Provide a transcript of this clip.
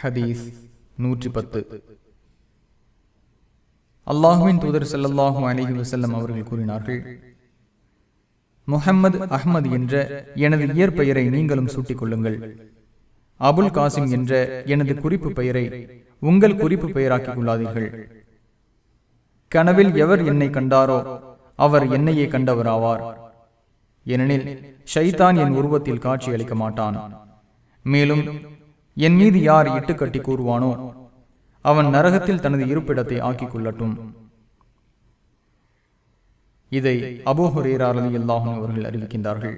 ஹதீஸ் நூற்றி பத்து. அல்லாஹுவின் தூதர் ஸல்லல்லாஹு அலிஹி வசல்லம் அவர்கள் கூறினார்கள் முஹம்மது அஹ்மது என்ற எனது இயற்பெயரை நீங்களும் சூட்டிக் கொள்ளுங்கள் அபுல் காசிம் என்ற எனது குறிப்பு பெயரை உங்கள் குறிப்பு பெயராக்கிக் கொள்ளாதீர்கள். கனவில் எவர் என்னை கண்டாரோ அவர் என்னையே கண்டவராவார். ஏனெனில் ஷைதான் என் உருவத்தில் காட்சி அளிக்க மாட்டான். மேலும் என் மீது யார் இட்டுக்கட்டி கூறுவானோ அவன் நரகத்தில் தனது இருப்பிடத்தை ஆக்கிக் கொள்ளட்டும் இதை அபூஹுரேரா ரலியல்லாஹு அவர்கள் அறிவிக்கின்றார்கள்.